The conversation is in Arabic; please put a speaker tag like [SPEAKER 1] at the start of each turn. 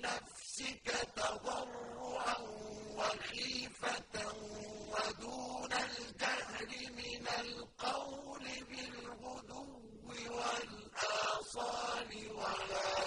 [SPEAKER 1] لنفسك تضرعا وخيفة ودون الجهر من القول بالغدو والآصال ولا